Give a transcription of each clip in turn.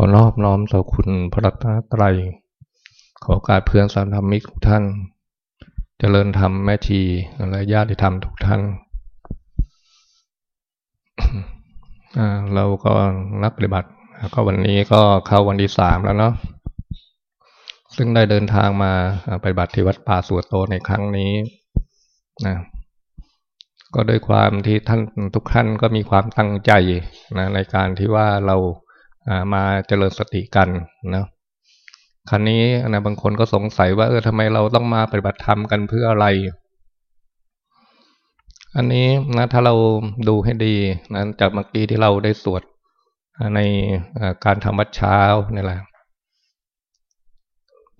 ขอนอบน้อมต่อคุณพระรัตนตรัย ขอการเพื่อนสารธรรมิกทุกท่านจเจริญธรรมแม่ชีและญาติธรรมทุกท่าน เราก็นักปฏิบัติก็วันนี้ก็เข้าวันที่สามแล้วเนาะ ซึ่งได้เดินทางมาปฏิบัติที่วัดป่าสุวโตในครั้งนี้นะก็ด้วยความที่ท่านทุกท่านก็มีความตั้งใจนะในการที่ว่าเรา มาเจริญสติกันนะครั้นี้นะบางคนก็สงสัยว่าเออทำไมเราต้องมาปฏิบัติธรรมกันเพื่ออะไร อันนี้นะถ้าเราดูให้ดีนะจากเมื่อกี้ที่เราได้สวดในการทำวัดเช้านี่แหละ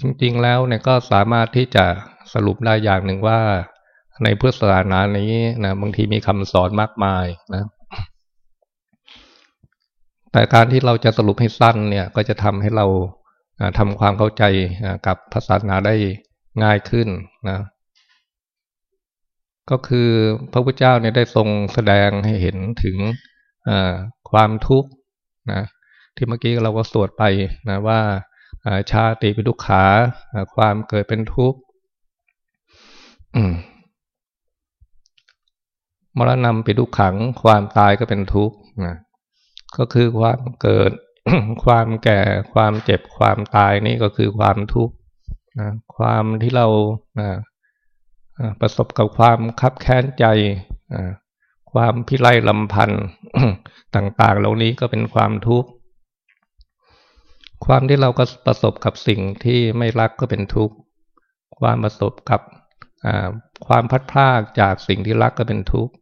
จริงๆแล้วเนี่ยก็สามารถที่จะสรุปได้อย่างหนึ่งว่า ในพุทธศาสนานี้นะบางทีมีคำสอนมากมายนะ แต่การที่เราจะสรุปให้สั้นเนี่ยก็จะทำให้เราทำความเข้าใจกับศาสนาได้ง่ายขึ้นนะก็คือพระพุทธเจ้าเนี่ยได้ทรงแสดงให้เห็นถึงความทุกข์นะที่เมื่อกี้เราก็สวดไปนะว่าชาติเป็นทุกขาความเกิดเป็นทุกข์มรณะเป็นทุกขัง ความตายก็เป็นทุกข์นะ ก็คือความเกิด ความแก่ความเจ็บความตายนี่ก็คือความทุกข์นะความที่เราประสบกับความคับแค้นใจความพิไรลำพันธ์ต่าง ๆ เหล่านี้ก็เป็นความทุกข์ความที่เราก็ประสบกับสิ่งที่ไม่รักก็เป็นทุกข์ความประสบกับความพัดพลากจากสิ่งที่รักก็เป็นทุกข์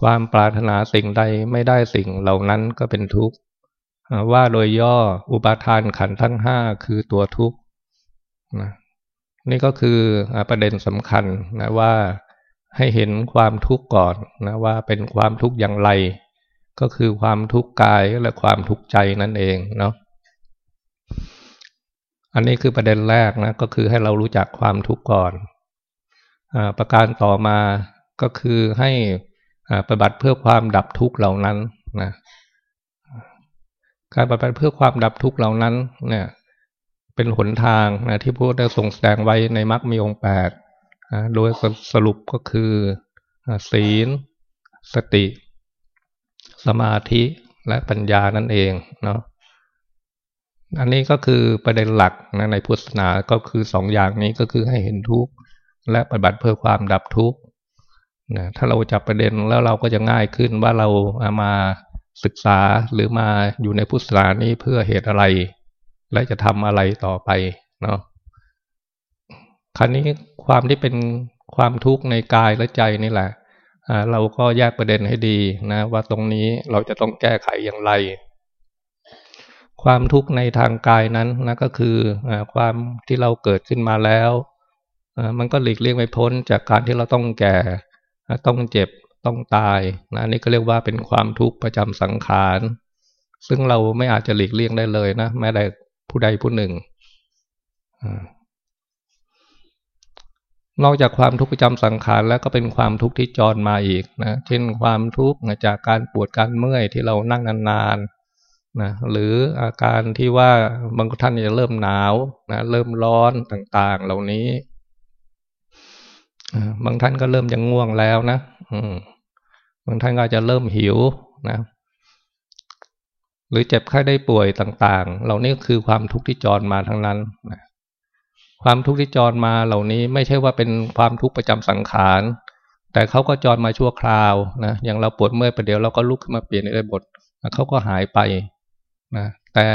ความปรารถนาสิ่งใดไม่ได้สิ่งเหล่านั้นก็เป็นทุกข์ว่าโดยย่ออุปาทานขันทั้งห้าคือตัวทุกข์นะนี่ก็คือประเด็นสำคัญนะว่าให้เห็นความทุกข์ก่อนนะว่าเป็นความทุกข์อย่างไร ก็คือความทุกข์กายและความทุกข์ใจนั่นเองเนาะอันนี้คือประเด็นแรกนะก็คือให้เรารู้จักความทุกข์ก่อนอประการต่อมาก็คือให้ ปฏิบัติเพื่อความดับทุกข์เหล่านั้นนะการปฏิบัติเพื่อความดับทุกข์เหล่านั้นเนี่ยเป็นหนทางนะที่พระได้ทรงแสดงไว้ในมรรคมีองค์แปดโดยสรุปก็คือศีล สติ สมาธิและปัญญานั่นเองเนาะอันนี้ก็คือประเด็นหลักนะในพุทธศาสนาก็คือสองอย่างนี้ก็คือให้เห็นทุกข์และปฏิบัติเพื่อความดับทุกข์ นะถ้าเราจับประเด็นแล้วเราก็จะง่ายขึ้นว่าเราามาศึกษาหรือมาอยู่ในพุทธศาสนานี้เพื่อเหตุอะไร และจะทำอะไรต่อไปเนาะครั้นี้ความที่เป็นความทุกข์ในกายและใจนี่แหละเราก็แยกประเด็นให้ดีนะ ว่าตรงนี้เราจะต้องแก้ไขอย่างไร ความทุกข์ในทางกายนั้นนะก็คืออความที่เราเกิดขึ้นมาแล้วมันก็หลีกเลี่ยงไม่พ้นจากการที่เราต้องแก่ ต้องเจ็บต้องตายนะนี่ก็เรียกว่าเป็นความทุกข์ประจำสังขาร ซึ่งเราไม่อาจจะหลีกเลี่ยงได้เลยนะแม้แต่ผู้ใดผู้หนึ่งนอกจากความทุกข์ประจำสังขารแล้วก็เป็นความทุกข์ที่จรมาอีกนะ เช่นความทุกข์จากการปวดการเมื่อยที่เรานั่งนานๆนะหรืออาการที่ว่าบางท่านจะเริ่มหนาวนะเริ่มร้อนต่างๆ เหล่านี้ บางท่านก็เริ่มยังง่วงแล้วนะบางท่านก็จะเริ่มหิวนะ หรือเจ็บไข้ได้ป่วยต่าง ๆ เหล่านี้คือความทุกข์ที่จรมาทั้งนั้นความทุกข์ที่จรมาเหล่านี้ไม่ใช่ว่าเป็นความทุกข์ประจำสังขาร แต่เขาก็จรมาชั่วคราวนะอย่างเราปวดเมื่อยประเดี๋ยวเราก็ลุกขึ้นมาเปลี่ยนในบทเขาก็หายไปนะแต่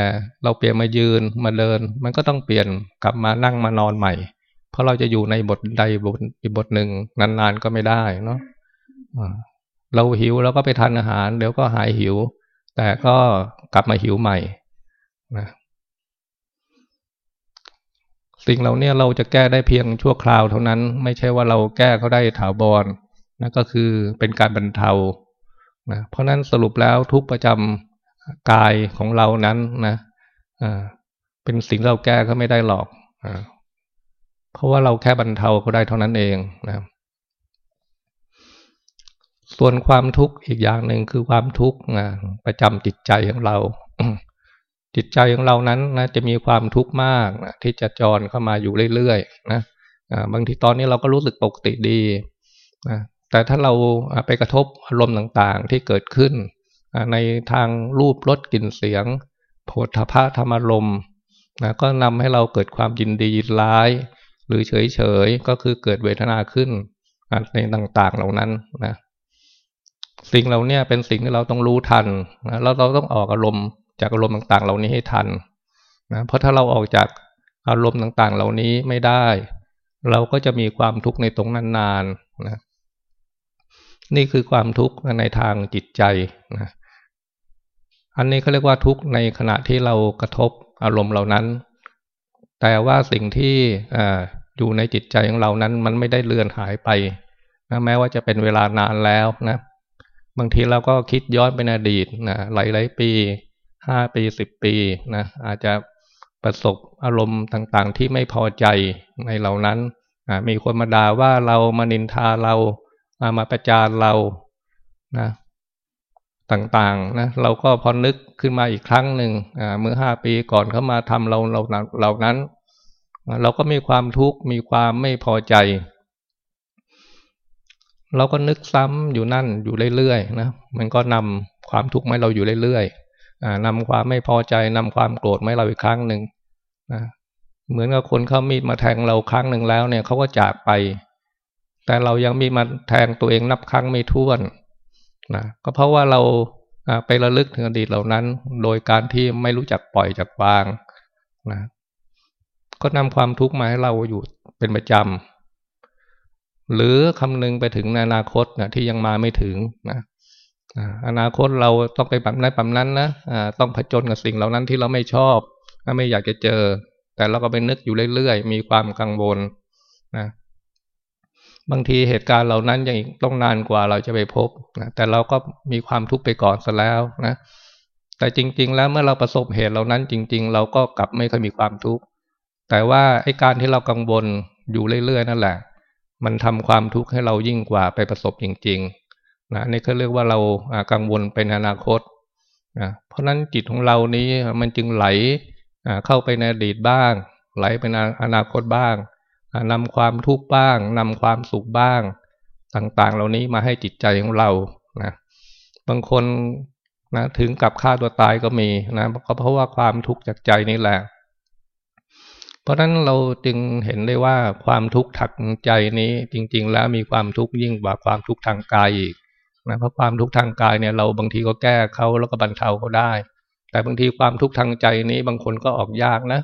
เราเปลี่ยนมายืนมาเดิน มันก็ต้องเปลี่ยนกลับมานั่งมานอนใหม่ ราะเราจะอยู่ในบทใดบทอีกบทหนึ่งนานๆก็ไม่ได้เนาะเราหิวเราก็ไปทานอาหาร เดี๋ยวก็หายหิว แต่ก็กลับมาหิวใหม่นะสิ่งเหล่านี้เราจะแก้ได้เพียงชั่วคราวเท่านั้น ไม่ใช่ว่าเราแก้เขาได้ถาวรนั่นก็คือเป็นการบรรเทานะเพราะนั้นสรุปแล้วทุกประจำกายของเรานั้นนะเป็นสิ่งเราแก้เขาไม่ได้หรอก เพราะว่าเราแค่บรรเทาเขาได้เท่านั้นเองนะส่วนความทุกข์อีกอย่างหนึ่งคือความทุกข์นะประจำจิตใจของเรา จิตใจของเรานั้นนะจะมีความทุกข์มากนะที่จะจรเข้ามาอยู่เรื่อยๆนะบางทีตอนนี้เราก็รู้สึกปกติดีนะแต่ถ้าเราไปกระทบอารมณ์ต่างๆที่เกิดขึ้น ในทางรูปรสกลิ่นเสียงโผฏฐะธรรมารมนะก็นำให้เราเกิดความยินดียินร้าย หรือเฉยๆก็คือเกิดเวทนาขึ้นในต่างๆเหล่านั้นนะสิ่งเหล่านี้เป็นสิ่งที่เราต้องรู้ทันนะแล้วเราต้องออกอารมณ์จากอารมณ์ต่างๆ เหล่านี้ให้ทันนะเพราะถ้าเราออกจากอารมณ์ต่างๆ เหล่านี้ไม่ได้ เราก็จะมีความทุกข์ในตรงนั้นนานนะนี่คือความทุกข์ในทางจิตใจนะอันนี้เขาเรียกว่าทุกข์ในขณะที่เรากระทบอารมณ์เหล่านั้น แต่ว่าสิ่งที่ อยู่ในจิตใจของเรานั้น มันไม่ได้เลือนหายไปนะแม้ว่าจะเป็นเวลานานแล้วนะ บางทีเราก็คิดย้อนไปในอดีตนะหลายๆปีห้าปีสิบปีนะอาจจะประสบอารมณ์ต่างๆ ที่ไม่พอใจในเหล่านั้นมีคนมาด่าว่าเรามานินทาเรามาประจานเรานะต่างๆนะเราก็พอนึกขึ้นมาอีกครั้งหนึ่งเมื่อห้าปีก่อนเขามาทำเราเราเรานั้น เราก็มีความทุกข์มีความไม่พอใจ เราก็นึกซ้ำอยู่นั่นอยู่เรื่อยๆนะมันก็นำความทุกข์มาเราอยู่เรื่อยๆนำความไม่พอใจนำความโกรธมาเราอีกครั้งหนึ่งนะเหมือนกับคนเขามีดมาแทงเราครั้งหนึ่งแล้วเนี่ยเขาก็จากไป แต่เรายังมีมาแทงตัวเองนับครั้งไม่ถ้วนนะก็เพราะว่าเราไประลึกถึงอดีตเหล่านั้น โดยการที่ไม่รู้จักปล่อยจักวางนะ ก็นำความทุกข์มาให้เราอยู่เป็นประจำหรือคำนึงไปถึงในอนาคตนะที่ยังมาไม่ถึงนะอนาคตเราต้องไปแบบนั้นแบบนั้นนะต้องผจญกับสิ่งเหล่านั้นที่เราไม่ชอบไม่อยากจะเจอ แต่เราก็ไปนึกอยู่เรื่อยๆ มีความกังวลนะบางทีเหตุการณ์เหล่านั้นยังต้องนานกว่าเราจะไปพบนะแต่เราก็มีความทุกข์ไปก่อนซะแล้วนะแต่จริง ๆ แล้วเมื่อเราประสบเหตุเหล่านั้นจริง ๆ เราก็กลับไม่ค่อยมีความทุกข์ แต่ว่าไอ้การที่เรากังวลอยู่เรื่อยๆนั่นแหละ มันทำความทุกข์ให้เรายิ่งกว่าไปประสบจริงๆนะนี่เขาเรียกว่าเรากังวลเป็นอนาคตนะเพราะนั้นจิตของเรานี้มันจึงไหลเข้าไปในอดีตบ้าง ไหลไปในอนาคตบ้างนำความทุกข์บ้างนำความสุขบ้าง ต่างๆ เหล่านี้มาให้จิตใจของเรานะบางคนนะถึงกับฆ่าตัวตายก็มีนะก็เพราะว่าความทุกข์จากใจนี่แหละ ราะฉะนั้นเราจึงเห็นได้ว่าความทุกข์ทางใจนี้จริง ๆ แล้วมีความทุกข์ยิ่งกว่าความทุกข์ทางกายอีกนะเพราะความทุกข์ทางกายเนี่ยเราบางทีก็แก้เขาแล้วก็บรรเทาเขาได้ แต่บางทีความทุกข์ทางใจนี้บางคนก็ออกยากนะ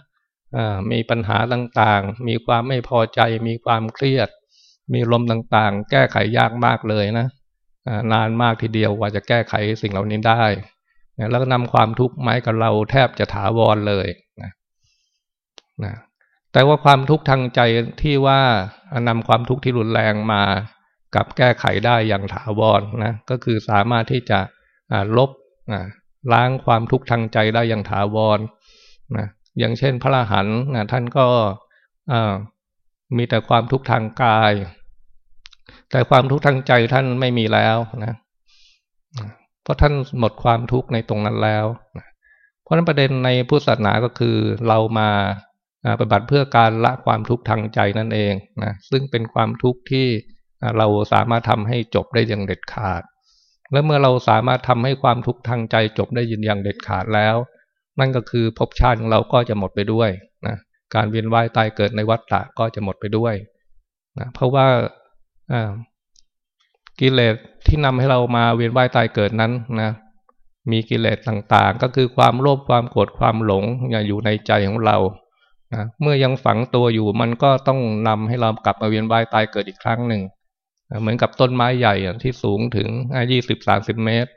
มีปัญหาต่างๆ มีความไม่พอใจ มีความเครียด มีลมต่างๆ แก้ไขยากมากเลยนะนานมากทีเดียวกว่าจะแก้ไขสิ่งเหล่านี้ได้แล้วก็นำความทุกข์มาให้กับเราแทบจะถาวรเลยนะนะ แต่ว่าความทุกข์ทางใจที่ว่านำความทุกข์ที่รุนแรงมากับแก้ไขได้อย่างถาวรนะก็คือสามารถที่จะลบล้างความทุกข์ทางใจได้อย่างถาวรนะอย่างเช่นพระอรหันต์นะท่านก็มีแต่ความทุกข์ทางกาย แต่ความทุกข์ทางใจท่านไม่มีแล้วนะเพราะท่านหมดความทุกข์ในตรงนั้นแล้ว เพราะนั้นประเด็นในพุทธศาสนาก็คือเรามา ปฏิบัติเพื่อการละความทุกข์ทางใจนั่นเองนะซึ่งเป็นความทุกข์ที่เราสามารถทำให้จบได้อย่างเด็ดขาด และเมื่อเราสามารถทำให้ความทุกข์ทางใจจบได้ยินอย่างเด็ดขาดแล้ว นั่นก็คือภพชาติของเราก็จะหมดไปด้วยนะการเวียนว่ายตายเกิดในวัฏฏะก็จะหมดไปด้วยนะเพราะว่ากิเลสที่นำให้เรามาเวียนว่ายตายเกิดนั้นนะมีกิเลสต่างๆ ก็คือความโลภความโกรธความหลงอยู่ในใจของเรา นะเมื่อยังฝังตัวอยู่มันก็ต้องนำให้เรากลับมาเวียนว่ายตายเกิดอีกครั้งหนึ่งเหมือนกับต้นไม้ใหญ่ที่สูงถึงยี่สิบสาสิบเมตร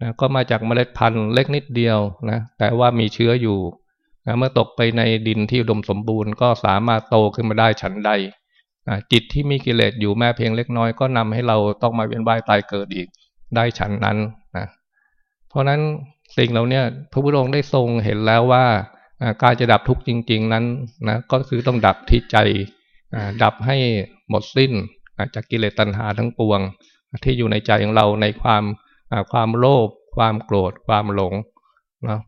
นะก็มาจากเมล็ดพันธุ์เล็กนิดเดียวนะแต่ว่ามีเชื้ออยู่นะเมื่อตกไปในดินที่อุดมสมบูรณ์ก็สามารถโตขึ้นมาได้ฉันใดนะจิตที่มีกิเลสอยู่แม้เพียงเล็กน้อยก็นำให้เราต้องมาเวียนว่ายตายเกิดอีกได้ฉันนั้นนะเพราะนั้นสิ่งเราเนี่ยพระพุทธองค์ได้ทรงเห็นแล้วว่า การจะดับทุกข์จริง ๆ นั้นนะก็คือต้องดับที่ใจดับให้หมดสิ้นจากกิเลสตัณหาทั้งปวง ที่อยู่ในใจของเราในความความโลภความโกรธ ความหลงนะ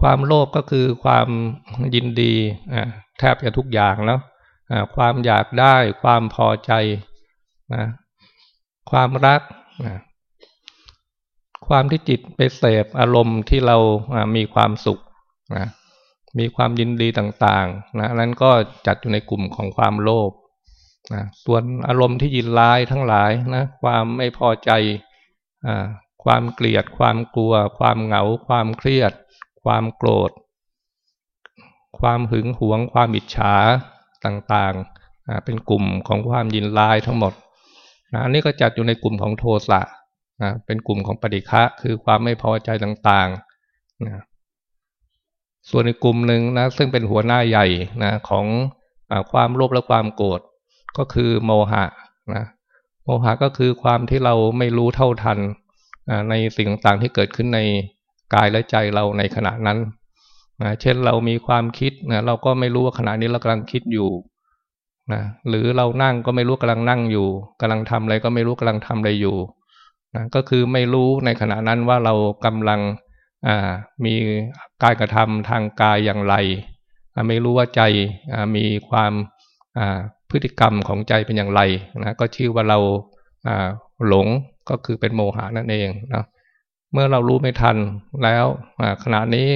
ความโลภก็คือความยินดีแทบจะทุกอย่างแล้วความอยากได้ความพอใจนะความรักนะความที่จิตไปเสพอารมณ์ที่เรามีความสุข นะมีความยินดีต่างๆนะนั้นก็จัดอยู่ในกลุ่มของความโลภนะส่วนอารมณ์ที่ยินร้ายทั้งหลายนะความไม่พอใจความเกลียด ความกลัว ความเหงา ความเครียด ความโกรธ ความหึงหวง ความอิจฉาต่างๆ เป็นกลุ่มของความยินร้ายทั้งหมดนะอันนี้ก็จัดอยู่ในกลุ่มของโทสะนะเป็นกลุ่มของปฏิฆะคือความไม่พอใจต่างๆนะ ส่วนในกลุ่มหนึ่งนะซึ่งเป็นหัวหน้าใหญ่นะของอความโลภและความโกรธก็คือโมหะนะโมหะก็คือความที่เราไม่รู้เท่าทันในสิ่งต่างๆที่เกิดขึ้นในกายและใจเราในขณะนั้นนะเช่นเรามีความคิดนะเราก็ไม่รู้ว่าขณะนี้เรากำลังคิดอยู่นะหรือเรานั่งก็ไม่รู้กำลังนั่งอยู่กำลังทำอะไรก็ไม่รู้กำลังทำอะไรอยู่นะก็คือไม่รู้ในขณะนั้นว่าเรากำลัง มีการกระทำทางกายอย่างไร ไม่รู้ว่าใจมีความพฤติกรรมของใจเป็นอย่างไรนะก็ชื่อว่าเราหลงก็คือเป็นโมหานั่นเองนะเมื่อเรารู้ไม่ทันแล้วขณะนี้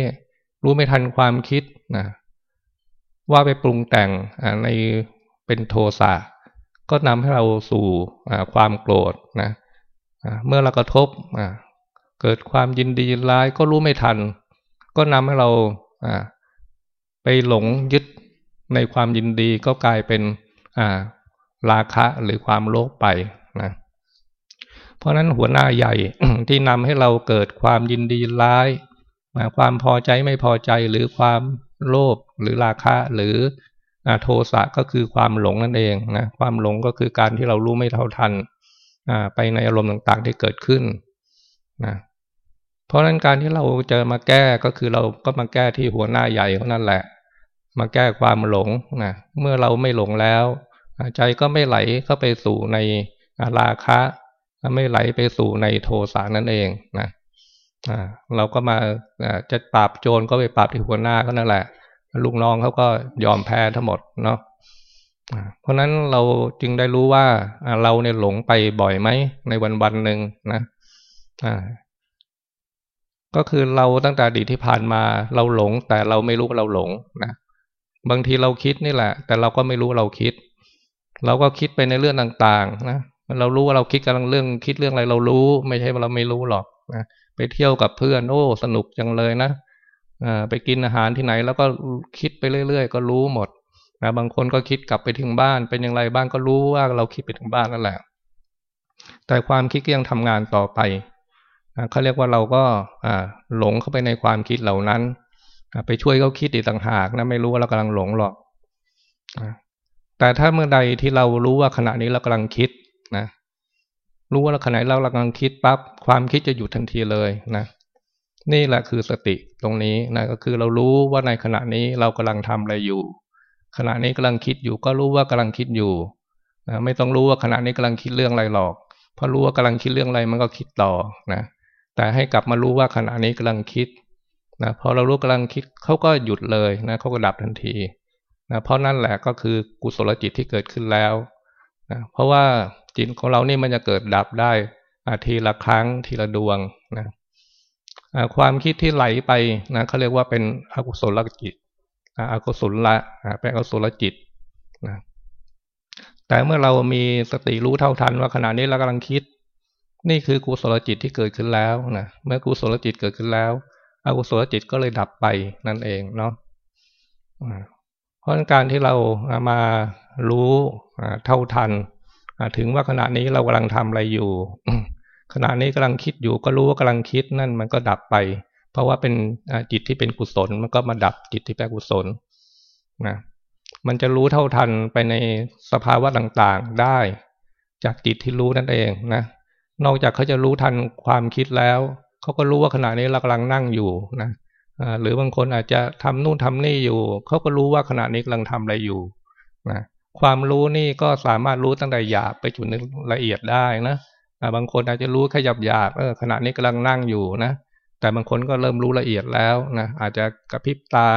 รู้ไม่ทันความคิดนะว่าไปปรุงแต่งในเป็นโทสะก็นำให้เราสู่ความโกรธนะเมื่อเรากระทบ เกิดความยินดีร้ายก็รู้ไม่ทัน ก็นำให้เราไปหลงยึดในความยินดีก็กลายเป็นราคะหรือความโลภไปนะเพราะนั้นหัวหน้าใหญ่ที่นำให้เราเกิดความยินดีร้ายความพอใจไม่พอใจหรือความโลภหรือราคะหรือโทสะก็คือความหลงนั่นเองนะความหลงก็คือการที่เรารู้ไม่เท่าทันไปในอารมณ์ต่างๆที่เกิดขึ้นนะ เพราะนั้นการที่เราจอมาแก้ก็คือเราก็มาแก้ที่หัวหน้าใหญ่เท่านั้นแหละ มาแก้ความหลงนะเมื่อเราไม่หลงแล้ว ใจก็ไม่ไหลเข้าไปสู่ในราคะไม่ไหลไปสู่ในโทสะนั่นเองนะเราก็มาจะปราบโจรก็ไปปราบที่หัวหน้าก็นั่นแหละ ลูกน้องเขาก็ยอมแพ้ทั้งหมดเนาะเพราะนั้นเราจึงได้รู้ว่าเราเนี่ยหลงไปบ่อยไหมในวันวันหนึ่งนะ ก็คือเราตั้งแต่อดีตที่ผ่านมาเราหลง แต่เราไม่รู้ว่าเราหลงนะบางทีเราคิดนี่แหละ แต่เราก็ไม่รู้เราคิด เราก็คิดไปในเรื่องต่างๆนะเรารู้ว่าเราคิดกำลังเรื่องคิดเรื่องอะไรเรารู้ ไม่ใช่ว่าเราไม่รู้หรอกนะไปเที่ยวกับเพื่อนโอ้สนุกจังเลยนะไปกินอาหารที่ไหน แล้วก็คิดไปเรื่อย ๆ ก็รู้หมดนะบางคนก็คิดกลับไปถึงบ้าน เป็นอย่างไรบ้างก็รู้ว่าเราคิดไปถึงบ้านนั่นแหละ แต่ความคิดก็ยังทำงานต่อไป เขาเรียกว่าเราก็หลงเข้าไปในความคิดเหล่านั้น ไปช่วยเขาคิดอีกต่างหากนะไม่รู้ว่าเรากำลังหลงหรอกแต่ถ้าเมื่อใดที่เรารู้ว่าขณะนี้เรากำลังคิดนะรู้ว่าขณะเรากำลังคิดปั๊บความคิดจะหยุดทันทีเลยนะนี่แหละคือสติตรงนี้นะก็คือเรารู้ว่าในขณะนี้เรากำลังทำอะไรอยู่ ขณะนี้กำลังคิดอยู่ ก็รู้ว่ากำลังคิดอยู่นะไม่ต้องรู้ว่าขณะนี้กำลังคิดเรื่องอะไรหรอกพอรู้ว่ากำลังคิดเรื่องอะไรมันก็คิดต่อนะ แต่ให้กลับมารู้ว่าขณะนี้กำลังคิดนะพอเรารู้กำลังคิดเขาก็หยุดเลยนะเขาก็ดับทันทีนะเพราะนั่นแหละก็คือกุศลจิตที่เกิดขึ้นแล้วนะเพราะว่าจิตของเรานี่มันจะเกิดดับได้ทีละครั้งทีละดวงนะความคิดที่ไหลไปนะเขาเรียกว่าเป็นอกุศลจิตอกุศลละเป็นอกุศลจิตนะแต่เมื่อเรามีสติรู้เท่าทันว่าขณะนี้เรากำลังคิด นี่คือกุศลจิตที่เกิดขึ้นแล้วนะเมื่อกุศลจิตเกิดขึ้นแล้วอกุศลจิตก็เลยดับไปนั่นเองเนาะเพราะการที่เรามารู้เท่าทันถึงว่าขณะนี้เรากำลังทำอะไรอยู่ ขณะนี้กำลังคิดอยู่ก็รู้ว่ากำลังคิดนั่นมันก็ดับไป เพราะว่าเป็นจิตที่เป็นกุศลมันก็มาดับจิตที่เป็นกุศลนะมันจะรู้เท่าทันไปในสภาวะต่างๆได้ จากจิตที่รู้นั่นเองนะ นอกจากเขาจะรู้ทันความคิดแล้ว เขาก็รู้ว่าขณะนี้เรากำลังนั่งอยู่นะหรือบางคนอาจจะทำนู่นทำนี่อยู่ เขาก็รู้ว่าขณะนี้กำลังทำอะไรอยู่นะความรู้นี่ก็สามารถรู้ตั้งแต่หยาบไปจุดละเอียดได้นะบางคนอาจจะรู้แค่หยาบหยาบเออขณะนี้กำลังนั่งอยู่นะแต่บางคนก็เริ่มรู้ละเอียดแล้วนะอาจจะกระพริบตา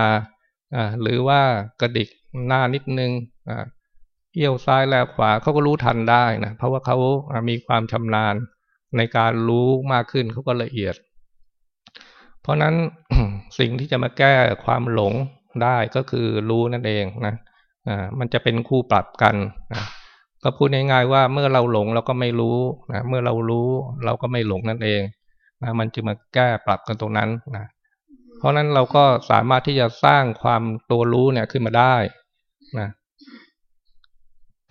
อ่าหรือว่ากระดิกหน้านิดนึงอ่า เอี้ยวซ้ายแลขวาเขาก็รู้ทันได้นะเพราะว่าเขามีความชำนาญในการรู้มากขึ้นเขาก็ละเอียด เพราะนั้นสิ่งที่จะมาแก้ความหลงได้ก็คือรู้นั่นเองนะอ่ามันจะเป็นคู่ปรับกันนะก็พูดง่ายๆว่าเมื่อเราหลงเราก็ไม่รู้นะเมื่อเรารู้เราก็ไม่หลงนั่นเองนะมันจึงมาแก้ปรับกันตรงนั้นนะเพราะนั้นเราก็สามารถที่จะสร้างความตัวรู้เนี่ยขึ้นมาได้นะ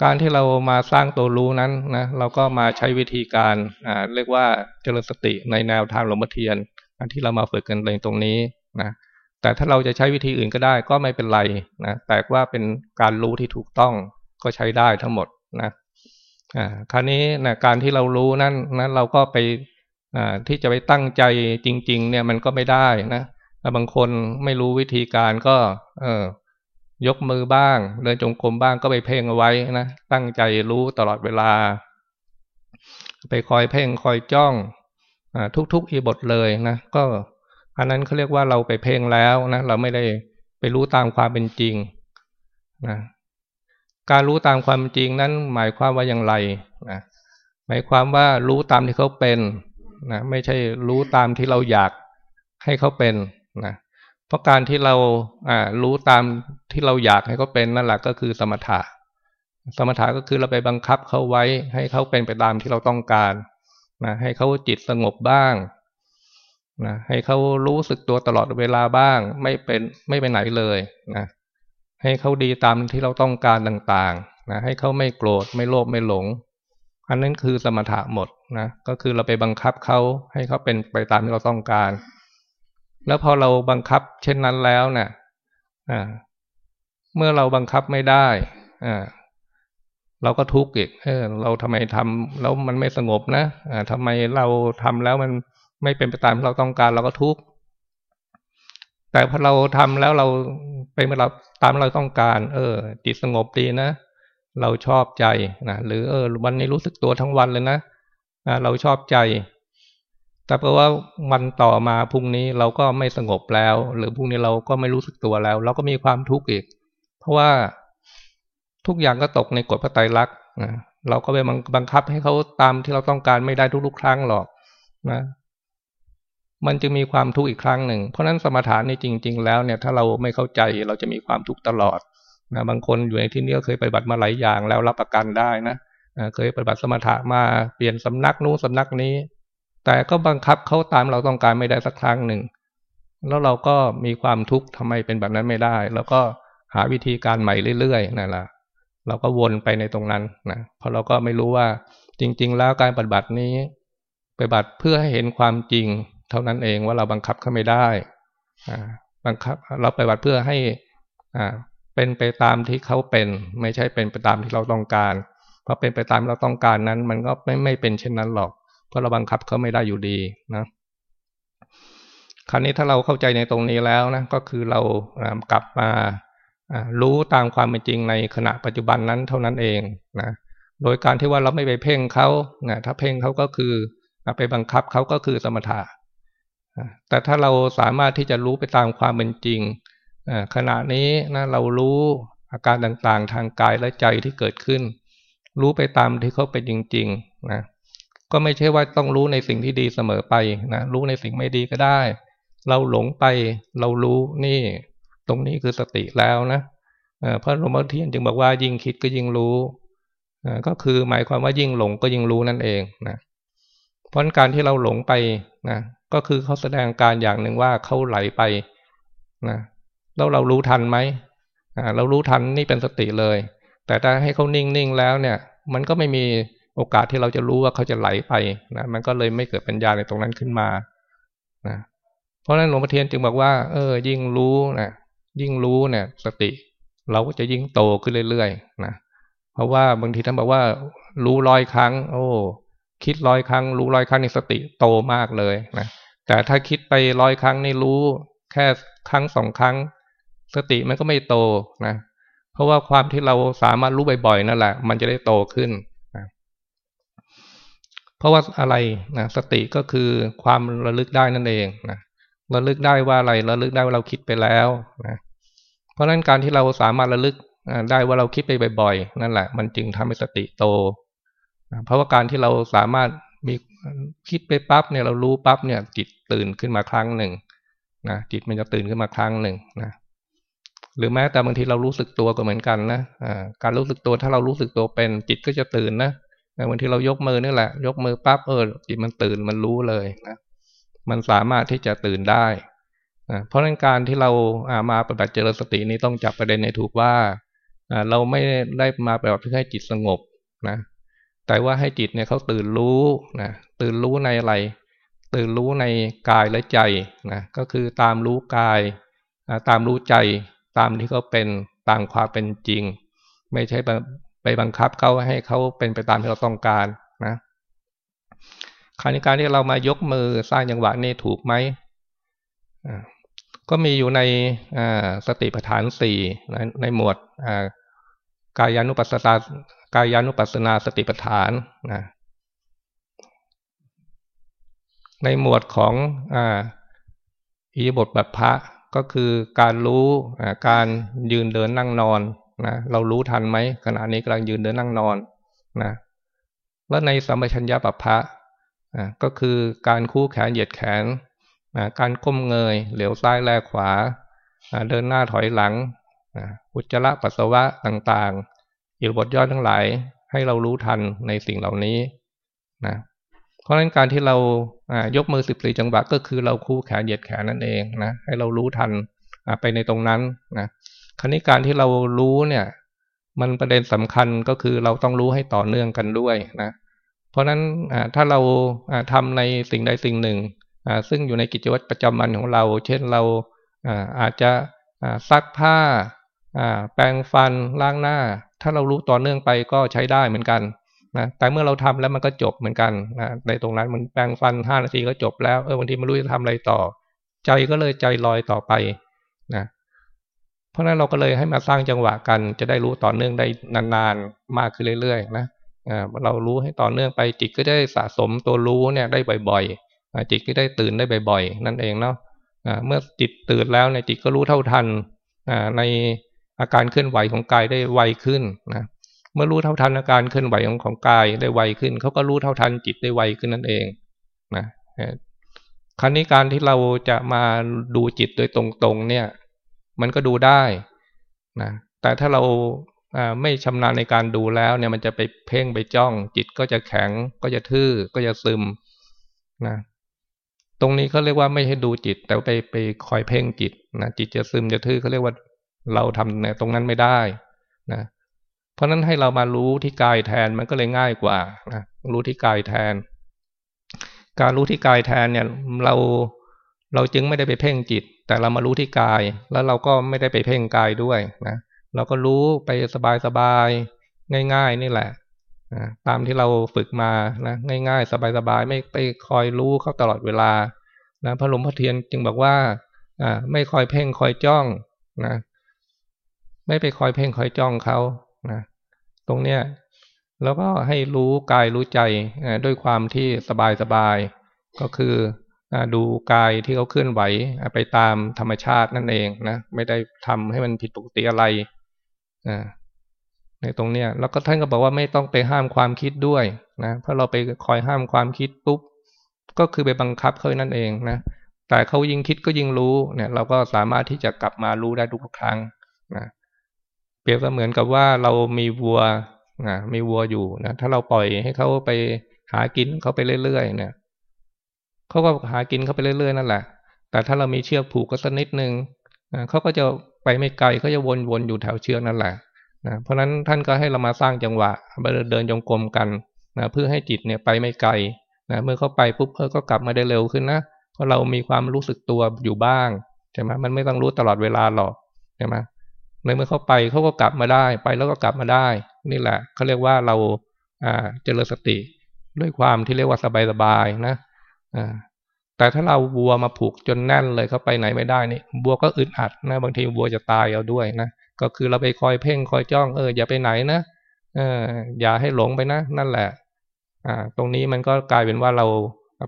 การที่เรามาสร้างตัวรู้นั้นนะเราก็มาใช้วิธีการอ่าเรียกว่าเจริญสติในแนวทางหลวงพ่อเทียนที่เรามาฝึกกันในตรงนี้นะแต่ถ้าเราจะใช้วิธีอื่นก็ได้ก็ไม่เป็นไรนะแต่ว่าเป็นการรู้ที่ถูกต้องก็ใช้ได้ทั้งหมดนะอ่าคราวนี้นะการที่เรารู้นั้นนั้นเราก็ไปอ่าที่จะไปตั้งใจจริง ๆ เนี่ยมันก็ไม่ได้นะบางคนไม่รู้วิธีการก็เออ ยกมือบ้างเดินจงกรมบ้างก็ไปเพ่งเอาไว้นะตั้งใจรู้ตลอดเวลา ไปคอยเพ่งคอยจ้องอทุกๆอีบทเลยนะก็อันนั้นเขาเรียกว่าเราไปเพ่งแล้วนะเราไม่ได้ไปรู้ตามความเป็นจริงนะการรู้ตามความจริงนั้นหมายความว่าอย่างไรนะหมายความว่ารู้ตามที่เขาเป็นนะไม่ใช่รู้ตามที่เราอยากให้เขาเป็นนะ เพราะการที่เราอ่ารู้ตามที่เราอยากให้เขาเป็นนั่นแหละก็คือสมถะ สมถะก็คือเราไปบังคับเขาไว้ ให้เขาเป็นไปตามที่เราต้องการนะให้เขาจิตสงบบ้างนะให้เขารู้สึกตัวตลอดเวลาบ้าง ไม่เป็นไม่ไปไหนเลยนะให้เขาดีตามที่เราต้องการต่างๆนะให้เขาไม่โกรธไม่โลภไม่หลง อันนั้นคือสมถะหมดนะก็คือเราไปบังคับเขาให้เขาเป็นไปตามที่เราต้องการ แล้วพอเราบังคับ เช่นนั้นแล้วเนะ่ะเมื่อเราบังคับไม่ได้อ่าเราก็ทุกข์อีกเออ เราทำไมทำแล้วมันไม่สงบนะอ่าทำไมเราทำแล้วมันไม่เป็นไปตามที่เราต้องการเราก็ทุกข์แต่พอเราทำแล้วเราเป็นไปตามเราต้องการ เออ จิตสงบดีนะเราชอบใจนะหรือเออวันนี้รู้สึกตัวทั้งวันเลยนะเราชอบใจ แต่เพราะว่าวันต่อมาพรุ่งนี้เราก็ไม่สงบแล้ว หรือพรุ่งนี้เราก็ไม่รู้สึกตัวแล้ว เราก็มีความทุกข์อีก เพราะว่าทุกอย่างก็ตกในกฎพระไตรลักษณ์นะเราก็ไปบังคับให้เขาตามที่เราต้องการไม่ได้ทุกๆครั้งหรอกนะมันจึงมีความทุกข์อีกครั้งหนึ่ง เพราะนั้นสมถะนี่จริง ๆ แล้วเนี่ย ถ้าเราไม่เข้าใจเราจะมีความทุกข์ตลอดนะบางคนอยู่ในที่นี้เคยปฏิบัติมาหลายอย่างแล้วรับประกันได้นะเคยปฏิบัติสมถะมาเปลี่ยนสำนักนู้นสำนักนี้ แต่ก็บังคับเขาตามเราต้องการไม่ได้สักครั้งหนึ่ง แล้วเราก็มีความทุกข์ทำไมเป็นแบบนั้นไม่ได้ แล้วก็หาวิธีการใหม่เรื่อยๆนั่นแหละเราก็วนไปในตรงนั้นนะเพราะเราก็ไม่รู้ว่าจริง ๆ แล้วการปฏิบัตินี้ปฏิบัติเพื่อให้เห็นความจริง เท่านั้นเองว่าเราบังคับเขาไม่ได้บังคับ เราปฏิบัติเพื่อให้อ่าเป็นไปตามที่เขาเป็น ไม่ใช่เป็นไปตามที่เราต้องการ เพราะเป็นไปตามเราต้องการนั้น มันก็ไม่ไม่เป็นเช่นนั้นหรอก เพราะเราบังคับเขาไม่ได้อยู่ดีนะคราวนี้ถ้าเราเข้าใจในตรงนี้แล้วนะก็คือเรากลับมารู้ตามความเป็นจริงในขณะปัจจุบันนั้นเท่านั้นเองนะโดยการที่ว่าเราไม่ไปเพ่งเขานะถ้าเพ่งเขาก็คือไปบังคับเขาก็คือสมถะแต่ถ้าเราสามารถที่จะรู้ไปตามความเป็นจริงขณะนี้นะเรารู้อาการต่างๆ ทางกายและใจที่เกิดขึ้น รู้ไปตามที่เขาเป็นจริงๆนะ ก็ไม่ใช่ว่าต้องรู้ในสิ่งที่ดีเสมอไปนะรู้ในสิ่งไม่ดีก็ได้ เราหลงไปเรารู้นี่ ตรงนี้คือสติแล้วนะพระหลวงพ่อเทียนจึงบอกว่ายิ่งคิดก็ยิ่งรู้ก็คือหมายความว่ายิ่งหลงก็ยิ่งรู้นั่นเองนะเพราะการที่เราหลงไปนะก็คือเขาแสดงการอย่างหนึ่งว่าเขาไหลไปนะแล้วเรารู้ทันไหมเรารู้ทันนี่เป็นสติเลย แต่ถ้าให้เขานิ่งๆแล้วเนี่ย มันก็ไม่มี โอกาสที่เราจะรู้ว่าเขาจะไหลไปนะมันก็เลยไม่เกิดปัญญาในตรงนั้นขึ้นมานะเพราะฉะนั้นหลวงพ่อเทียนจึงบอกว่า เออ ยิ่งรู้นะยิ่งรู้เนี่ย สติ เราก็จะยิ่งโตขึ้นเรื่อยๆนะเพราะว่าบางทีท่านบอกว่า รู้ร้อยครั้ง โอ้คิดร้อยครั้ง รู้ร้อยครั้งในสติโตมากเลยนะแต่ถ้าคิดไปร้อยครั้งนี่รู้ แค่ครั้งสองครั้ง สติมันก็ไม่โตนะ เพราะว่าความที่เราสามารถรู้บ่อยๆนั่นแหละ มันจะได้โตขึ้น เพราะว่าอะไรนะสติก็คือความระลึกได้นั่นเองนะระลึกได้ว่าอะไรระลึกได้ว่าเราคิดไปแล้วนะเพราะฉะนั้นการที่เราสามารถระลึกได้ว่าเราคิดไปบ่อยๆ นั่นแหละ มันจึงทำให้สติโตนะเพราะว่าการที่เราสามารถมีคิดไปปั๊บเนี่ยเรารู้ปั๊บเนี่ย จิตตื่นขึ้นมาครั้งหนึ่งนะจิตมันจะตื่นขึ้นมาครั้งหนึ่งนะหรือแม้แต่บางทีเรารู้สึกตัวก็เหมือนกันนะการรู้สึกตัวถ้าเรารู้สึกตัวเป็น จิตก็จะตื่นนะ บางทีเรายกมือนี่แหละ ยกมือปั๊บเออจิตมันตื่นมันรู้เลยนะมันสามารถที่จะตื่นได้นะเพราะนั้นการที่เรามาปฏิบัติเจริญสตินี้ต้องจับประเด็นในถูกว่าเราไม่ได้มาปฏิบัติเพื่อให้จิตสงบนะ แต่ว่าให้จิตเนี่ยเขาตื่นรู้นะตื่นรู้ในอะไร ตื่นรู้ในกายและใจนะก็คือตามรู้กายตามรู้ใจ ตามที่เขาเป็นตามความเป็นจริง ไม่ใช่ ไปบังคับเขาให้เขาเป็นไปตามที่เราต้องการนะคราวนี้การที่เรามายกมือสร้างจังหวะนี่ถูกไหมก็มีอยู่ในสติปัฏฐานสี่ในหมวดกายานุปัสสนากายานุปัสสนาสติปัฏฐานนะในหมวดของอิบทบัพพะก็คือการรู้การยืนเดินนั่งนอน นะเรารู้ทันไหมขณะนี้กำลังยืนเดินนั่งนอนนะแล้วในสัมปชัญญะปัปพะก็คือการคู่แขนเหยียดแขนการก้มเงย เหลวซ้ายแลขวาเดินหน้าถอยหลังอุจจาระปัสสาวะต่างๆอิรบทย่อยทั้งหลายให้เรารู้ทันในสิ่งเหล่านี้นะเพราะฉะนั้นการที่เรายกมือสิบสี่จังหวะก็คือเราคู่แขนเหยียดแขนนั่นเองนะให้เรารู้ทันไปในตรงนั้นนะ คราวนี้การที่เรารู้เนี่ย มันประเด็นสำคัญก็คือเราต้องรู้ให้ต่อเนื่องกันด้วยนะเพราะฉะนั้นถ้าเราทำในสิ่งใดสิ่งหนึ่ง ซึ่งอยู่ในกิจวัตรประจำวันของเรา เช่นเราอาจจะซักผ้าแปรงฟันล้างหน้า ถ้าเรารู้ต่อเนื่องไปก็ใช้ได้เหมือนกันนะแต่เมื่อเราทำแล้วมันก็จบเหมือนกันนะในตรงนั้นมันแปรงฟันห้านาทีก็จบแล้วเออบางทีไม่รู้จะทำอะไรต่อ ใจก็เลยใจลอยต่อไปนะ เพราะนั้นเราก็เลยให้มาสร้างจังหวะกัน จะได้รู้ต่อเนื่องได้นานๆมากขึ้นเรื่อยๆนะเรารู้ให้ต่อเนื่องไปจิตก็ได้สะสมตัวรู้เนี่ยได้บ่อยๆจิตก็ได้ตื่นได้บ่อยๆ นั่นเองเนาะเมื่อจิตตื่นแล้วเนี่ยจิตก็รู้เท่าทันในอาการเคลื่อนไหวของกายได้ไวขึ้นนะเมื่อรู้เท่าทันอาการเคลื่อนไหวของของกายได้ไวขึ้นเขาก็รู้เท่าทันจิตได้ไวขึ้นนั่นเองนะครั้นี้การที่เราจะมาดูจิตโดยตรงๆเนี่ย มันก็ดูได้นะแต่ถ้าเราไม่ชำนาญในการดูแล้วเนี่ยมันจะไปเพ่งไปจ้อง จิตก็จะแข็งก็จะทื่อก็จะซึมนะตรงนี้เขาเรียกว่าไม่ให้ดูจิต แต่ไปไปคอยเพ่งจิตนะจิตจะซึมจะทื่อเขาเรียกว่าเราทำเนี่ยตรงนั้นไม่ได้นะเพราะนั้นให้เรามารู้ที่กายแทนมันก็เลยง่ายกว่านะรู้ที่กายแทน การรู้ที่กายแทนเนี่ยเรา เราจึงไม่ได้ไปเพ่งจิต แต่เรามารู้ที่กาย แล้วเราก็ไม่ได้ไปเพ่งกายด้วยนะเราก็รู้ไปสบายๆง่าย ๆ นี่แหละนะตามที่เราฝึกมานะง่ายๆ สบายๆไม่ไปคอยรู้เขาตลอดเวลานะพระหลวงพ่อเทียนจึงบอกว่าอ่าไม่คอยเพ่งคอยจ้องนะไม่ไปคอยเพ่งคอยจ้องเขานะตรงเนี้ยแล้วก็ให้รู้กายรู้ใจด้วยความที่สบายสบายก็คือ ดูกายที่เขาเคลื่อนไหวไปตามธรรมชาตินั่นเองนะไม่ได้ทำให้มันผิดปกติอะไรในตรงเนี้ยแล้วก็ท่านก็บอกว่าไม่ต้องไปห้ามความคิดด้วยนะเพราะเราไปคอยห้ามความคิดปุ๊บก็คือไปบังคับเขานั่นเองนะแต่เขายิ่งคิดก็ยิ่งรู้เนี่ยเราก็สามารถที่จะกลับมารู้ได้ทุกครั้งนะเปรียบเสมือนกับว่าเรามีวัวนะมีวัวอยู่นะถ้าเราปล่อยให้เขาไปหากินเขาไปเรื่อยๆเนี่ย เขาก็หากินเขาไปเรื่อยๆนั่นแหละ แต่ถ้าเรามีเชือกผูกก็สักนิดนึงเขาก็จะไปไม่ไกลเขาจะวนๆอยู่แถวเชือกนั่นแหละนะเพราะฉะนั้นท่านก็ให้เรามาสร้างจังหวะเดินจงกรมกันนะเพื่อให้จิตเนี่ยไปไม่ไกลนะเมื่อเขาไปปุ๊บเขาก็กลับมาได้เร็วขึ้นนะเพราะเรามีความรู้สึกตัวอยู่บ้างใช่ไหมมันไม่ต้องรู้ตลอดเวลาหรอกใช่ไหมในเมื่อเขาไปเขาก็กลับมาได้ ไปแล้วก็กลับมาได้ นี่แหละเขาเรียกว่าเราอ่าเจริญสติ ด้วยความที่เรียกว่าสบายๆนะ แต่ถ้าเราวัวมาผูกจนแน่นเลยเขาไปไหนไม่ได้นี่วัวก็อึดอัดนะ บางทีวัวจะตายเอาด้วยนะก็คือเราไปคอยเพ่งคอยจ้องเอออย่าไปไหนนะเออ อย่าให้หลงไปนะนั่นแหละ อ่า ตรงนี้มันก็กลายเป็นว่าเรา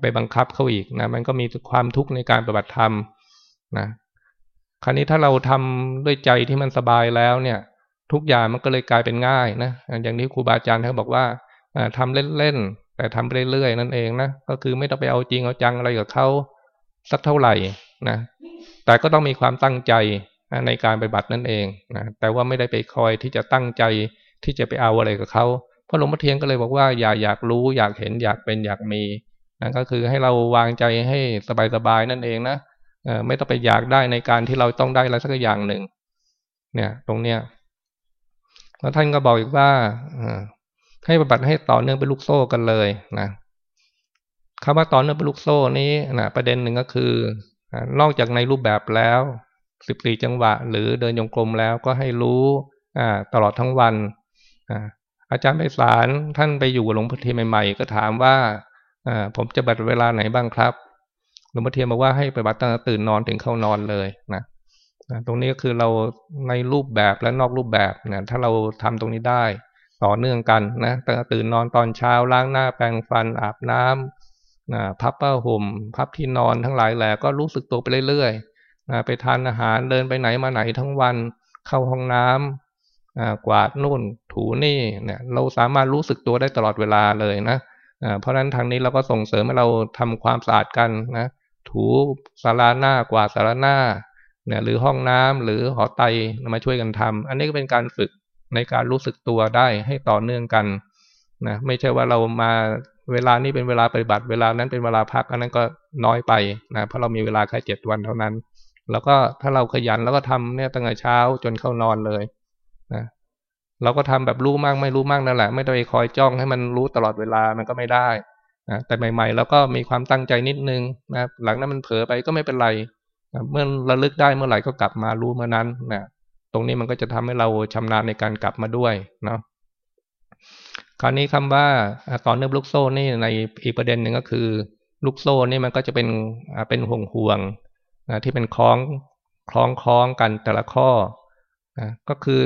ไปบังคับเขาอีกนะมันก็มีความทุกข์ในการปฏิบัติธรรมนะคราวนี้ถ้าเราทำด้วยใจที่มันสบายแล้วเนี่ย ทุกอย่างมันก็เลยกลายเป็นง่ายนะอย่างที่ครูบาอาจารย์ท่านบอกว่าทำเล่นๆ แต่ทำไปเรื่อยๆนั่นเองนะก็คือไม่ต้องไปเอาจริงเอาจังอะไรกับเขาสักเท่าไหร่นะแต่ก็ต้องมีความตั้งใจในการปฏิบัตินั่นเองนะแต่ว่าไม่ได้ไปคอยที่จะตั้งใจที่จะไปเอาอะไรกับเขาพระหลวงพ่อเทียนก็เลยบอกว่าอย่าอยากรู้อยากเห็นอยากเป็นอยากมีนั่นก็คือให้เราวางใจให้สบายๆนั่นเองนะอไม่ต้องไปอยากได้ในการที่เราต้องได้อะไรสักอย่างหนึ่ง เนี่ย ตรงเนี้ยแล้วท่านก็บอกอีกว่า ให้ปฏิบัติให้ต่อเนื่องเป็นลูกโซ่กันเลยนะคำว่าต่อเนื่องเป็นลูกโซ่นี้นะประเด็นหนึ่งก็คือนอกจากในรูปแบบแล้วสิบสี่จังหวะ หรือเดินยงกลมแล้วก็ให้รู้ตลอดทั้งวันอาจารย์ไปสารท่านไปอยู่หลวงพ่อเทียนใหม่ๆ ก็ถามว่าผมจะบัตรเวลาไหนบ้างครับหลวงพ่อเทียนบอกว่าให้ไปบัตรตั้งแต่ตื่นนอนถึงเข้านอนเลยนะตรงนี้ก็คือเราในรูปแบบและนอกรูปแบบนะถ้าเราทำตรงนี้ได้ ต่อเนื่องกันนะตื่นนอนตอนเช้าล้างหน้าแปรงฟันอาบน้ำนะพับผ้าห่ม พับที่นอนทั้งหลายแหล่ก็รู้สึกตัวไปเรื่อยๆนะไปทานอาหารเดินไปไหนมาไหนทั้งวัน เข้าห้องน้ำกวาดนู่นถูนี่เนี่ยเราสามารถรู้สึกตัวได้ตลอดเวลาเลยนะเพราะฉะนั้นทางนี้เราก็ส่งเสริมให้เราทำความสะอาดกันนะถูสาราหน้ากวาดสาราหน้าเนี่ยหรือห้องน้ำหรือหอไตมาช่วยกันทำอันนี้ก็เป็นการฝึก ในการรู้สึกตัวได้ให้ต่อเนื่องกันนะไม่ใช่ว่าเรามาเวลานี้เป็นเวลาปฏิบัติเวลานั้นเป็นเวลาพักอันนั้นก็น้อยไปนะเพราะเรามีเวลาแค่เจ็ดวันเท่านั้น แล้วก็ถ้าเราขยันแล้วก็ทำเนี่ยตั้งแต่เช้าจนเข้านอนเลยนะเราก็ทำแบบรู้มากไม่รู้มากนั่นแหละ ไม่ต้องไปคอยจ้องให้มันรู้ตลอดเวลามันก็ไม่ได้นะแต่ใหม่ๆเราก็มีความตั้งใจนิดนึงนะหลังนั้นมันเผลอไปก็ไม่เป็นไรนะเมื่อระลึกได้เมื่อไหร่ก็กลับมารู้เมื่อนั้นนะ ตรงนี้มันก็จะทำให้เราชำนาญในการกลับมาด้วยเนาะคราวนี้คำว่าตอนเนื่องลูกโซ่นี่ในอีกประเด็นหนึ่งก็คือ ลูกโซ่นี่มันก็จะเป็นเป็นห่วงห่วงที่เป็นคล้องคล้องคล้องกันแต่ละข้อนะก็คือ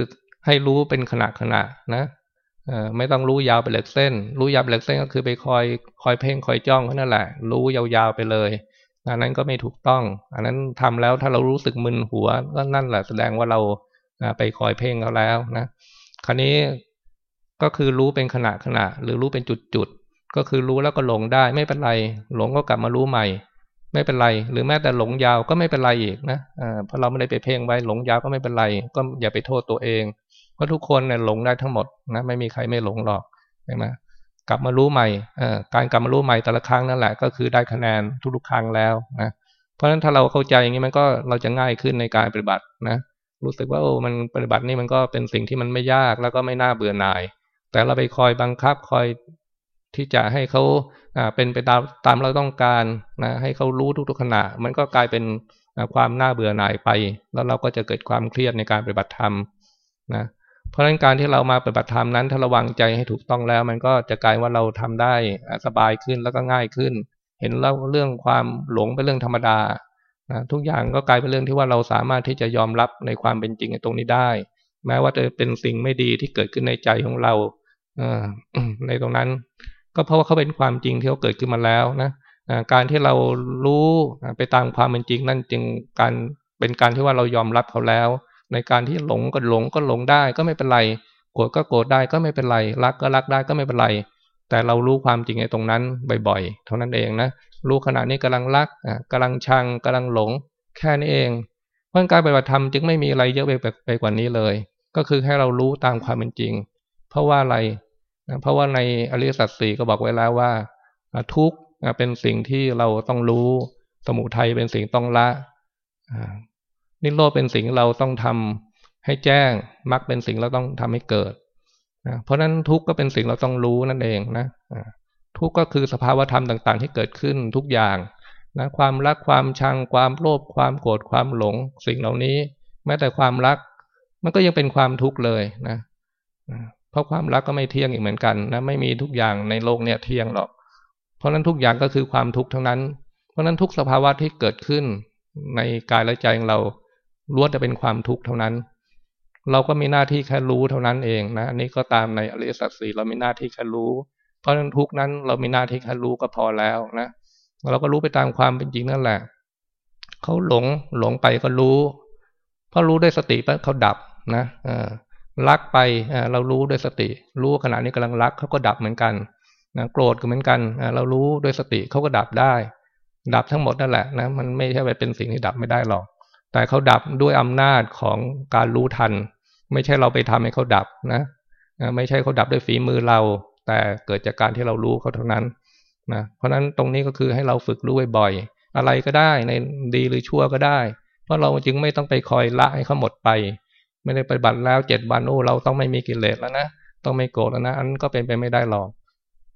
ให้รู้เป็นขณะขณะนะไม่ต้องรู้ยาวไปเหล็กเส้น รู้ยาวไปเหล็กเส้นก็คือไปคอยคอยเพ่งคอยจ้องแค่นั่นแหละ รู้ยาวๆไปเลยอันนั้นก็ไม่ถูกต้อง อันนั้นทำแล้วถ้าเรารู้สึกมึนหัวก็นั่นแหละแสดงว่าเรา ไปคอยเพ่งเขาแล้วนะคราวนี้ก็คือรู้เป็นขณะขณะหรือรู้เป็นจุดๆก็คือรู้แล้วก็หลงได้ไม่เป็นไร หลงก็กลับมารู้ใหม่ ไม่เป็นไร หรือแม้แต่หลงยาวก็ไม่เป็นไรอีกนะเพราะเราไม่ได้ไปเพ่งไว้หลงยาวก็ไม่เป็นไร ก็อย่าไปโทษตัวเองเพราะทุกคนเนี่ยหลงได้ทั้งหมดนะไม่มีใครไม่หลงหรอกใช่ไหมกลับมารู้ใหม่การกลับมารู้ใหม่แต่ละครั้งนั่นแหละ ก็คือได้คะแนนทุกๆครั้งแล้วนะเพราะฉะนั้นถ้าเราเข้าใจอย่างนี้มันก็เราจะง่ายขึ้นในการปฏิบัตินะ รู้สึกว่าโอ้มันปฏิบัตินี่มันก็เป็นสิ่งที่มันไม่ยากแล้วก็ไม่น่าเบื่อหน่าย แต่เราไปคอยบังคับคอยที่จะให้เขาเป็นไปตามตามเราต้องการนะให้เขารู้ทุกๆขณะ มันก็กลายเป็นความน่าเบื่อหน่ายไป แล้วเราก็จะเกิดความเครียดในการปฏิบัติธรรมนะเพราะฉะนั้นการที่เรามาปฏิบัติธรรมนั้นถ้าระวังใจให้ถูกต้องแล้ว มันก็จะกลายว่าเราทำได้สบายขึ้นแล้วก็ง่ายขึ้น เห็นแล้วเรื่องความหลงเป็นเรื่องธรรมดา นะทุกอย่างก็กลายเป็นเรื่องที่ว่าเราสามารถที่จะยอมรับในความเป็นจริงในตรงนี้ได้ แม้ว่าจะเป็นสิ่งไม่ดีที่เกิดขึ้นในใจของเราอในตรงนั้น ก็เพราะว่าเขาเป็นความจริงที่เขาเกิดขึ้นมาแล้วนะการที่เรารู้ไปตามความเป็นจริงนั่นจึงการเป็นการที่ว่าเรายอมรับเขาแล้ว ในการที่หลงก็หลงก็หลงได้ก็ไม่เป็นไรโกรธก็โกรธได้ก็ไม่เป็นไร รักก็รักได้ก็ไม่เป็นไร แต่เรารู้ความจริงในตรงนั้นบ่อยๆ เท่านั้นเองนะ รู้ขณะนี้กำลังรักอ่ากำลังชังกำลังหลง แค่นี้เองเพราะการปฏิบัติธรรมจึงไม่มีอะไรเยอะไปไปกว่านี้เลย ก็คือให้เรารู้ตามความเป็นจริง เพราะว่าอะไรเพราะว่าในอริยสัจสี่ก็บอกไว้แล้วว่า ทุกข์เป็นสิ่งที่เราต้องรู้ สมุทัยเป็นสิ่งต้องละนิโรธเป็นสิ่งเราต้องทำให้แจ้งมรรคเป็นสิ่งเราต้องทำให้เกิดนะเพราะฉะนั้นทุกข์ก็เป็นสิ่งเราต้องรู้นั่นเองนะ ทุกข์ก็คือสภาวธรรมต่างๆ ที่เกิดขึ้นทุกอย่างนะความรักความชังความโลภความโกรธความหลง สิ่งเหล่านี้ แม้แต่ความรัก มันก็ยังเป็นความทุกข์เลยนะเพราะความรักก็ไม่เที่ยงอีกเหมือนกันนะไม่มีทุกอย่างในโลกเนี่ยเที่ยงหรอก เพราะนั้นทุกอย่างก็คือความทุกข์ทั้งนั้น เพราะนั้นทุกสภาวะที่เกิดขึ้น ในกายและใจของเราล้วนจะเป็นความทุกข์เท่านั้น เราก็มีหน้าที่แค่รู้เท่านั้นเองนะอันนี้ก็ตามในอริยสัจสี่เรามีหน้าที่แค่รู้ ราะนั้นทุกนั้นเรามีหน้าที่แค่รู้ก็พอแล้วนะเราก็รู้ไปตามความเป็นจริงนั่นแหละเขาหลงหลงไปก็รู้เพราะรู้ด้วยสติปั๊บเขาดับนะอรักไปเรารู้ด้วยสติ รู้ขณะนี้กำลังรักเขาก็ดับเหมือนกันนะโกรธก็เหมือนกันเรารู้ด้วยสติเขาก็ดับได้ ดับทั้งหมดนั่นแหละนะมันไม่ใช่ไปเป็นสิ่งที่ดับไม่ได้หรอก แต่เขาดับด้วยอำนาจของการรู้ทัน ไม่ใช่เราไปทำให้เขาดับนะไม่ใช่เขาดับด้วยฝีมือเรา แต่เกิดจากการที่เรารู้เขาเท่านั้นนะเพราะฉะนั้นตรงนี้ก็คือให้เราฝึกรู้บ่อยๆอะไรก็ได้ในดีหรือชั่วก็ได้ เพราะเราจึงไม่ต้องไปคอยละให้เขาหมดไป ไม่ได้ปฏิบัติแล้วเจ็ดวันโอ้เราต้องไม่มีกิเลสแล้วนะต้องไม่โกรธแล้วนะอันก็เป็นไปไม่ได้หรอก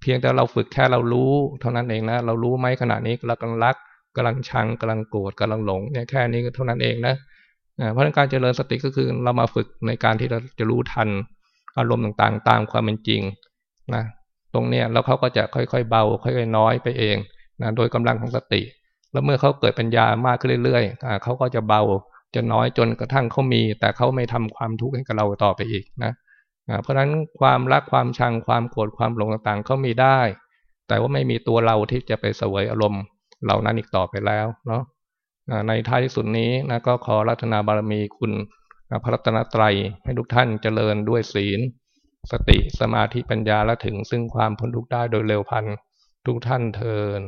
เพียงแต่เราฝึกแค่เรารู้เท่านั้นเองนะเรารู้ไหมขณะนี้เรากำลังรักกำลังชังกำลังโกรธกำลังหลงเนี่ยแค่นี้ก็เท่านั้นเองนะเพราะการเจริญสติก็คือเรามาฝึกในการที่เราจะรู้ทันอารมณ์ต่างๆ ตามความเป็นจริง นะตรงเนี้ยแล้วเขาก็จะค่อยๆเบา ค่อยๆน้อยไปเองนะโดยกำลังของสติ แล้วเมื่อเขาเกิดปัญญามากขึ้นเรื่อยๆเขาก็จะเบาจะน้อยจนกระทั่งเขามี แต่เขาไม่ทำความทุกข์ให้กับเราต่อไปอีกนะเพราะฉะนั้นความรักความชังความโกรธความหลงต่างๆเขามีได้ แต่ว่าไม่มีตัวเราที่จะไปเสวยอารมณ์เหล่านั้นอีกต่อไปแล้วเนาะในท้ายที่สุดนี้นะก็ขอรัตนาบารมีคุณพระรัตนตรัยให้ทุกท่านเจริญด้วยศีล สติสมาธิปัญญาและถึงซึ่งความพ้นทุกข์ได้โดยเร็วพันทุกท่านเทิน